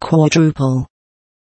quadruple